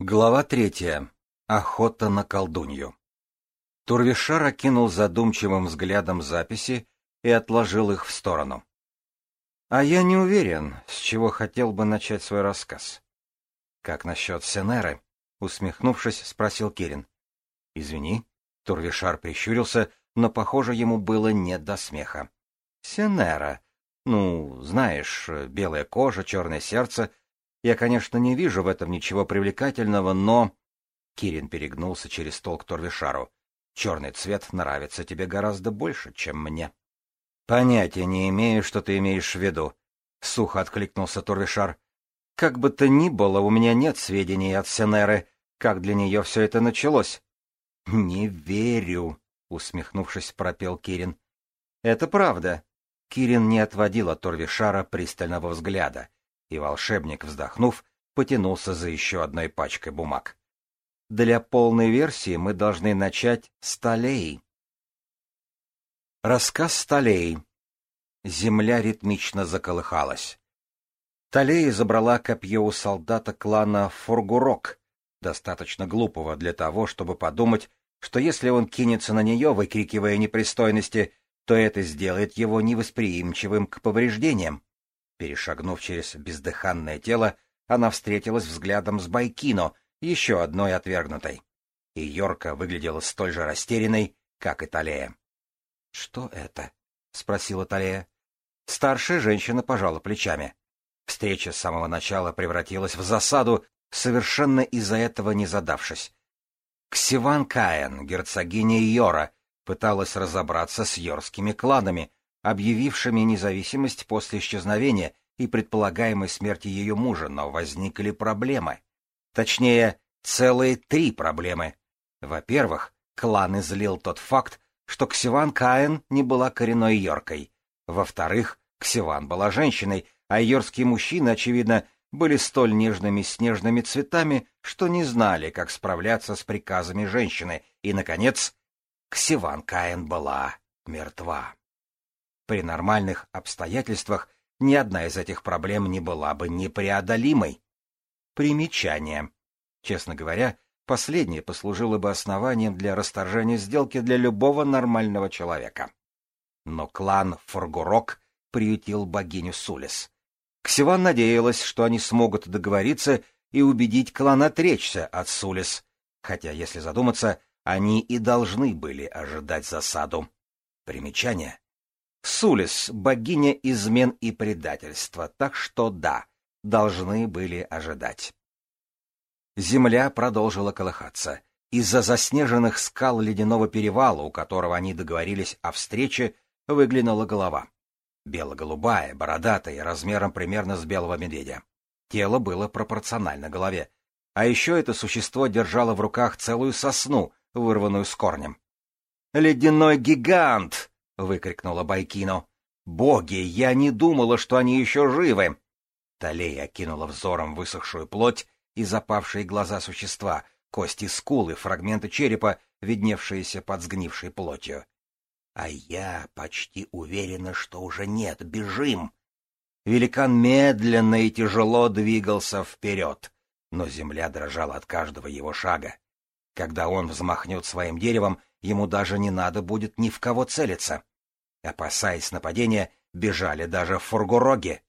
Глава третья. Охота на колдунью. Турвишар окинул задумчивым взглядом записи и отложил их в сторону. А я не уверен, с чего хотел бы начать свой рассказ. Как насчет Сенеры? Усмехнувшись, спросил Кирин. Извини. Турвишар прищурился, но, похоже, ему было не до смеха. Сенера. Ну, знаешь, белая кожа, черное сердце, я, конечно, не вижу в этом ничего привлекательного, но... Кирин перегнулся через стол к Торвишару. Черный цвет нравится тебе гораздо больше, чем мне. Понятия не имею, что ты имеешь в виду. Сухо откликнулся Торвишар. Как бы то ни было, у меня нет сведений от Сенеры, как для нее все это началось. Не верю, усмехнувшись, пропел Кирин. Это правда. Кирин не отводил от Торвишара пристального взгляда — и волшебник, вздохнув, потянулся за еще одной пачкой бумаг. Для полной версии мы должны начать с Толей. Рассказ Толей. Земля ритмично заколыхалась. Толея забрала копье у солдата клана Фургурок, достаточно глупого для того, чтобы подумать, что если он кинется на нее, выкрикивая непристойности, то это сделает его невосприимчивым к повреждениям. Перешагнув через бездыханное тело, она встретилась взглядом с Байкино, еще одной отвергнутой. И Йорка выглядела столь же растерянной, как и Талея. — Что это? — спросила Талея. Старшая женщина пожала плечами. Встреча с самого начала превратилась в засаду, совершенно из-за этого не задавшись. Ксиван Каен, герцогиня Йора, пыталась разобраться с йорскими кладами, объявившими независимость после исчезновения и предполагаемой смерти ее мужа, но возникли проблемы. Точнее, целые три проблемы. Во-первых, клан излил тот факт, что Ксиван Каэн не была коренной йоркой. Во-вторых, Ксиван была женщиной, а йоркские мужчины, очевидно, были столь нежными снежными цветами, что не знали, как справляться с приказами женщины. И, наконец, Ксиван Каэн была мертва. При нормальных обстоятельствах ни одна из этих проблем не была бы непреодолимой. Примечание. Честно говоря, последнее послужило бы основанием для расторжения сделки для любого нормального человека. Но клан Форгурок приютил богиню Сулис. Ксиван надеялась, что они смогут договориться и убедить клан отречься от Сулис, хотя, если задуматься, они и должны были ожидать засаду. Примечание. Сулис — богиня измен и предательства, так что да, должны были ожидать. Земля продолжила колыхаться. Из-за заснеженных скал ледяного перевала, у которого они договорились о встрече, выглянула голова. Бело-голубая, бородатая, размером примерно с белого медведя. Тело было пропорционально голове. А еще это существо держало в руках целую сосну, вырванную с корнем. «Ледяной гигант!» — выкрикнула Байкино. «Боги, я не думала, что они еще живы!» Талея окинула взором высохшую плоть и запавшие глаза существа, кости скулы, фрагменты черепа, видневшиеся под сгнившей плотью. «А я почти уверена, что уже нет, бежим!» Великан медленно и тяжело двигался вперед, но земля дрожала от каждого его шага. Когда он взмахнет своим деревом, Ему даже не надо будет ни в кого целиться. Опасаясь нападения, бежали даже фургуроги.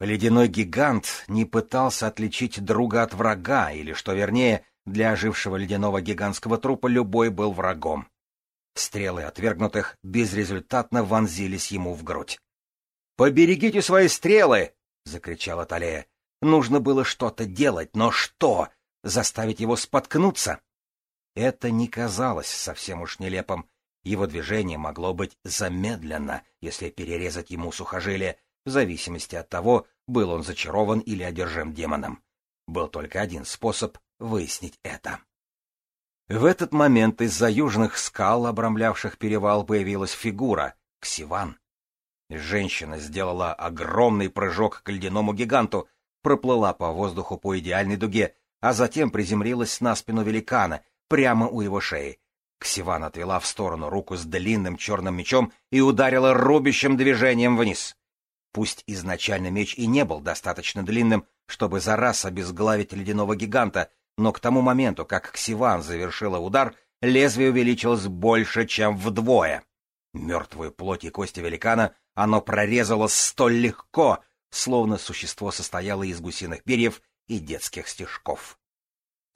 Ледяной гигант не пытался отличить друга от врага, или, что вернее, для ожившего ледяного гигантского трупа любой был врагом. Стрелы отвергнутых безрезультатно вонзились ему в грудь. «Поберегите свои стрелы!» — закричала Талея. Нужно было что-то делать, но что? Заставить его споткнуться? Это не казалось совсем уж нелепым. Его движение могло быть замедлено, если перерезать ему сухожилие, в зависимости от того, был он зачарован или одержим демоном. Был только один способ выяснить это. В этот момент из-за южных скал, обрамлявших перевал, появилась фигура — Ксиван. Женщина сделала огромный прыжок к ледяному гиганту, проплыла по воздуху по идеальной дуге, а затем приземлилась на спину великана — прямо у его шеи. Ксиван отвела в сторону руку с длинным черным мечом и ударила рубящим движением вниз. Пусть изначально меч и не был достаточно длинным, чтобы за раз обезглавить ледяного гиганта, но к тому моменту, как Ксиван завершила удар, лезвие увеличилось больше, чем вдвое. Мертвую плоть и кости великана оно прорезало столь легко, словно существо состояло из гусиных перьев и детских стежков.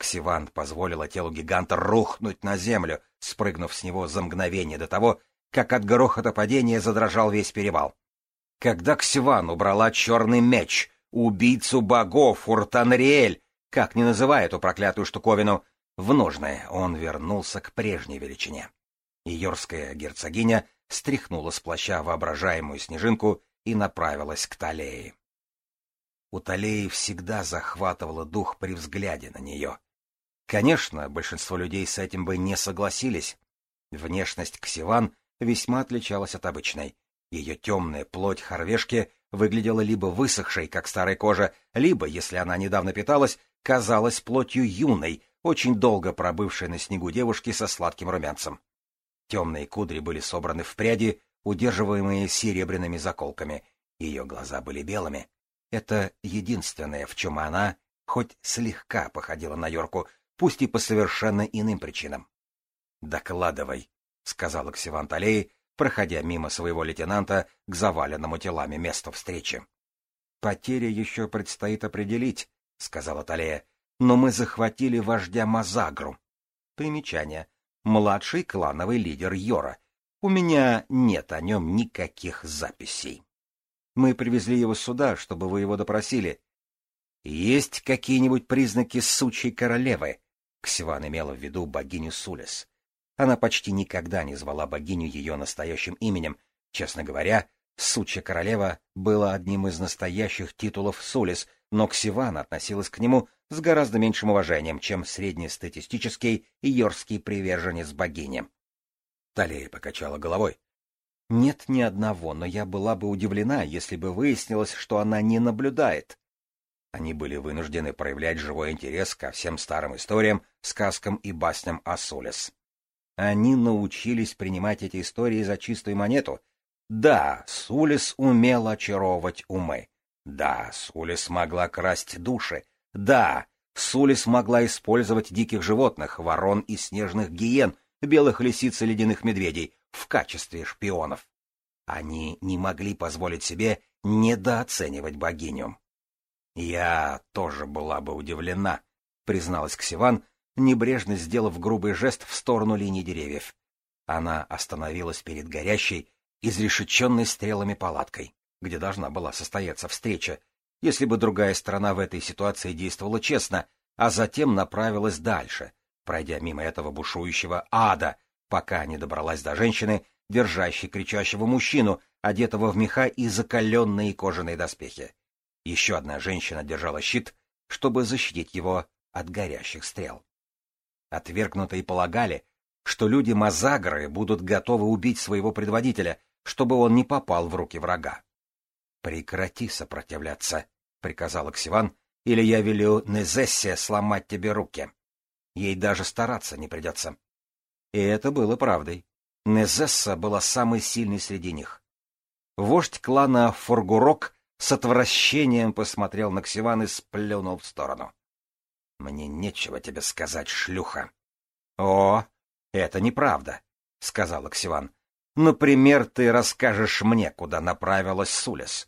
Ксиван позволила телу гиганта рухнуть на землю, спрыгнув с него за мгновение до того, как от грохота падения задрожал весь перевал. Когда Ксиван убрала черный меч, убийцу богов Уртанриэль, как не называя эту проклятую штуковину, в нужное он вернулся к прежней величине. Иорская герцогиня стряхнула с плаща воображаемую снежинку и направилась к Талее. У Талеи всегда захватывало дух при взгляде на нее — Конечно, большинство людей с этим бы не согласились. Внешность Ксиван весьма отличалась от обычной. Ее темная плоть хорвешки выглядела либо высохшей, как старая кожа, либо, если она недавно питалась, казалась плотью юной, очень долго пробывшей на снегу девушки со сладким румянцем. Темные кудри были собраны в пряди, удерживаемые серебряными заколками. Ее глаза были белыми. Это единственное, в чем она хоть слегка походила на Йорку, пусть и по совершенно иным причинам. «Докладывай», — сказал Ксиван Талей, проходя мимо своего лейтенанта к заваленному телами месту встречи. «Потери еще предстоит определить», — сказала Талея, — «но мы захватили вождя Мазагру». Примечание. Младший клановый лидер Йора. У меня нет о нем никаких записей. Мы привезли его сюда, чтобы вы его допросили. — Есть какие-нибудь признаки сучьей королевы? Ксиван имела в виду богиню Сулис. Она почти никогда не звала богиню ее настоящим именем. Честно говоря, «Сучья королева» была одним из настоящих титулов Сулис, но Ксиван относилась к нему с гораздо меньшим уважением, чем среднестатистический иорский приверженец богини. Талия покачала головой. Нет ни одного, но я была бы удивлена, если бы выяснилось, что она не наблюдает. Они были вынуждены проявлять живой интерес ко всем старым историям, сказкам и басням о Солес. Они научились принимать эти истории за чистую монету. Да, Сулис умел очаровывать умы. Да, Сулис могла красть души. Да, Сулис могла использовать диких животных, ворон и снежных гиен, белых лисиц и ледяных медведей в качестве шпионов. Они не могли позволить себе недооценивать богиню. Я тоже была бы удивлена, призналась Ксиван, небрежно сделав грубый жест в сторону линии деревьев. Она остановилась перед горящей, изрешеченной стрелами палаткой, где должна была состояться встреча, если бы другая сторона в этой ситуации действовала честно, а затем направилась дальше, пройдя мимо этого бушующего ада, пока не добралась до женщины, держащей кричащего мужчину, одетого в меха и закаленные кожаные доспехи. Еще одна женщина держала щит, чтобы защитить его от горящих стрел. Отвергнутые полагали, что люди Мазагры будут готовы убить своего предводителя, чтобы он не попал в руки врага. «Прекрати сопротивляться», — приказал Оксиван, — «или я велю Незессе сломать тебе руки. Ей даже стараться не придется». И это было правдой. Незесса была самой сильной среди них. Вождь клана Форгурок с отвращением посмотрел на Ксиван и сплюнул в сторону. — Мне нечего тебе сказать, шлюха. — О, это неправда, — сказал Ксиван. — Например, ты расскажешь мне, куда направилась Сулис.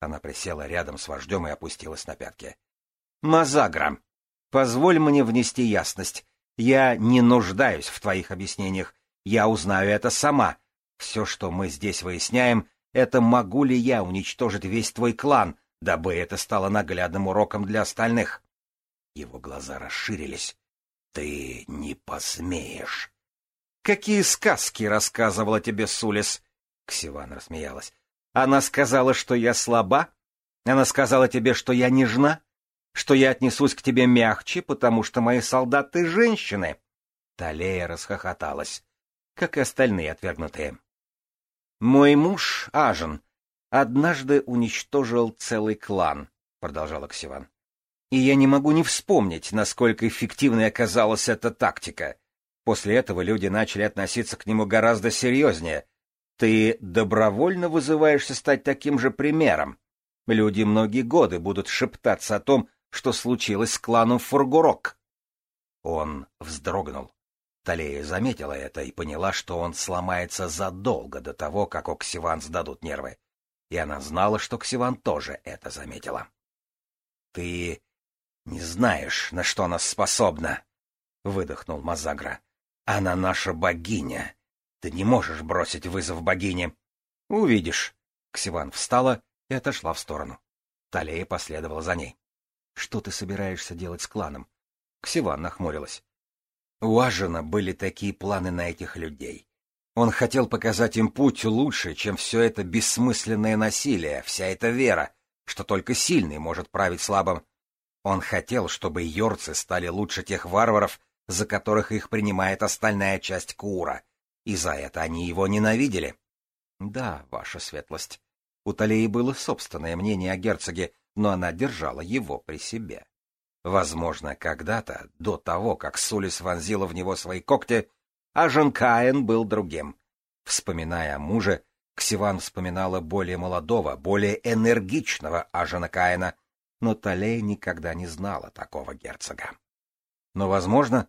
Она присела рядом с вождем и опустилась на пятки. — Мазагра, позволь мне внести ясность. Я не нуждаюсь в твоих объяснениях. Я узнаю это сама. Все, что мы здесь выясняем, это могу ли я уничтожить весь твой клан, дабы это стало наглядным уроком для остальных? Его глаза расширились. Ты не посмеешь. Какие сказки рассказывала тебе Сулис? Ксиван рассмеялась. Она сказала, что я слаба? Она сказала тебе, что я нежна? Что я отнесусь к тебе мягче, потому что мои солдаты — женщины? Талея расхохоталась, как и остальные отвергнутые. «Мой муж, Ажен, однажды уничтожил целый клан», — продолжал Оксиван. «И я не могу не вспомнить, насколько эффективной оказалась эта тактика. После этого люди начали относиться к нему гораздо серьезнее. Ты добровольно вызываешься стать таким же примером. Люди многие годы будут шептаться о том, что случилось с кланом Фургурок». Он вздрогнул. Талея заметила это и поняла, что он сломается задолго до того, как ксиван сдадут нервы. И она знала, что Ксиван тоже это заметила. — Ты не знаешь, на что она способна, — выдохнул Мазагра. — Она наша богиня. Ты не можешь бросить вызов богине. — Увидишь. Ксиван встала и отошла в сторону. Талея последовала за ней. — Что ты собираешься делать с кланом? Ксиван нахмурилась. Уажина были такие планы на этих людей. Он хотел показать им путь лучше, чем все это бессмысленное насилие, вся эта вера, что только сильный может править слабым. Он хотел, чтобы йорцы стали лучше тех варваров, за которых их принимает остальная часть Кура, и за это они его ненавидели. Да, ваша светлость. У Талии было собственное мнение о герцоге, но она держала его при себе. Возможно, когда-то, до того, как Сулис вонзила в него свои когти, Ажен Каин был другим. Вспоминая о муже, Ксиван вспоминала более молодого, более энергичного Ажена Каина, но Талей никогда не знала такого герцога. Но, возможно,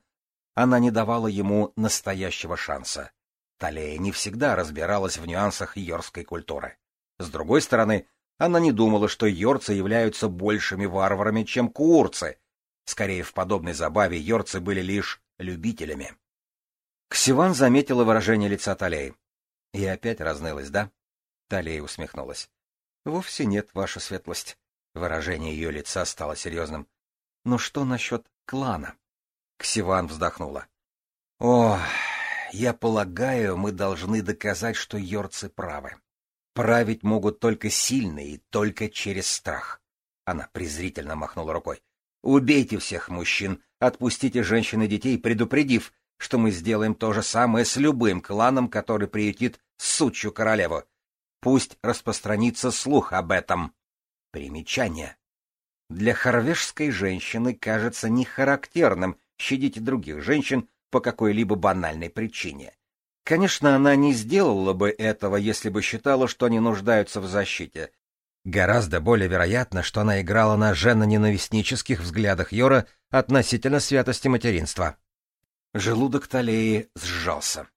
она не давала ему настоящего шанса. Талей не всегда разбиралась в нюансах йоркской культуры. С другой стороны, она не думала, что йорцы являются большими варварами, чем курцы, Скорее, в подобной забаве йорцы были лишь любителями. Ксиван заметила выражение лица Талей. И опять разнылась, да? Талей усмехнулась. Вовсе нет, ваша светлость. Выражение ее лица стало серьезным. Но что насчет клана? Ксиван вздохнула. О, я полагаю, мы должны доказать, что йорцы правы. Править могут только сильные и только через страх. Она презрительно махнула рукой. Убейте всех мужчин, отпустите женщин и детей, предупредив, что мы сделаем то же самое с любым кланом, который приютит сучью королеву. Пусть распространится слух об этом. Примечание. Для норвежской женщины кажется нехарактерным щадить других женщин по какой-либо банальной причине. Конечно, она не сделала бы этого, если бы считала, что они нуждаются в защите, Гораздо более вероятно, что она играла на женоненавистнических взглядах Йора относительно святости материнства. Желудок Талеи сжался.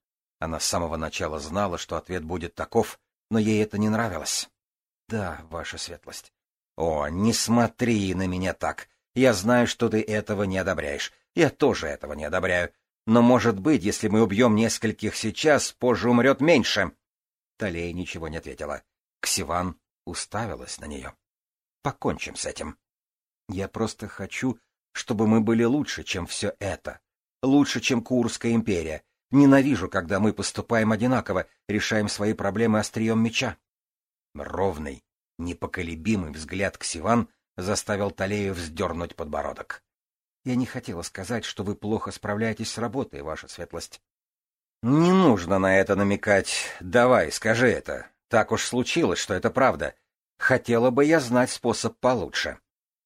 Она с самого начала знала, что ответ будет таков, но ей это не нравилось. — Да, ваша светлость. — О, не смотри на меня так. Я знаю, что ты этого не одобряешь. Я тоже этого не одобряю. Но, может быть, если мы убьем нескольких сейчас, позже умрет меньше. Талея ничего не ответила. Ксиван уставилась на нее. «Покончим с этим. Я просто хочу, чтобы мы были лучше, чем все это. Лучше, чем Курская империя. Ненавижу, когда мы поступаем одинаково, решаем свои проблемы острием меча». Ровный, непоколебимый взгляд Ксиван заставил Талею вздернуть подбородок. Я не хотела сказать, что вы плохо справляетесь с работой, ваша светлость. — Не нужно на это намекать. Давай, скажи это. Так уж случилось, что это правда. Хотела бы я знать способ получше.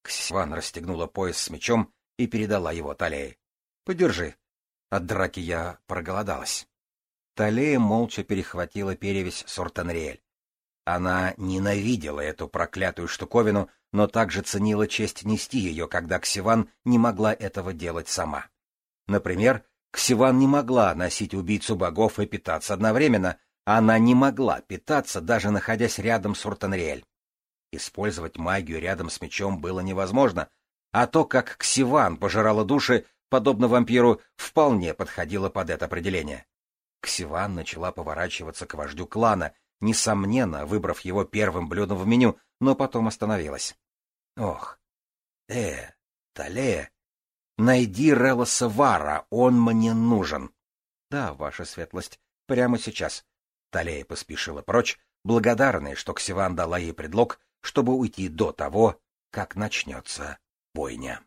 Ксиван расстегнула пояс с мечом и передала его Талее. — Подержи. От драки я проголодалась. Талея молча перехватила перевязь Сортенриэль. Она ненавидела эту проклятую штуковину, но также ценила честь нести ее, когда Ксиван не могла этого делать сама. Например, Ксиван не могла носить убийцу богов и питаться одновременно — она не могла питаться, даже находясь рядом с Уртанриэль. Использовать магию рядом с мечом было невозможно, а то, как Ксиван пожирала души, подобно вампиру, вполне подходило под это определение. Ксиван начала поворачиваться к вождю клана, несомненно, выбрав его первым блюдом в меню, но потом остановилась. Ох, э, Тале, найди Релоса Вара, он мне нужен. Да, ваша светлость, прямо сейчас. Талея поспешила прочь, благодарная, что Ксиван дала ей предлог, чтобы уйти до того, как начнется бойня.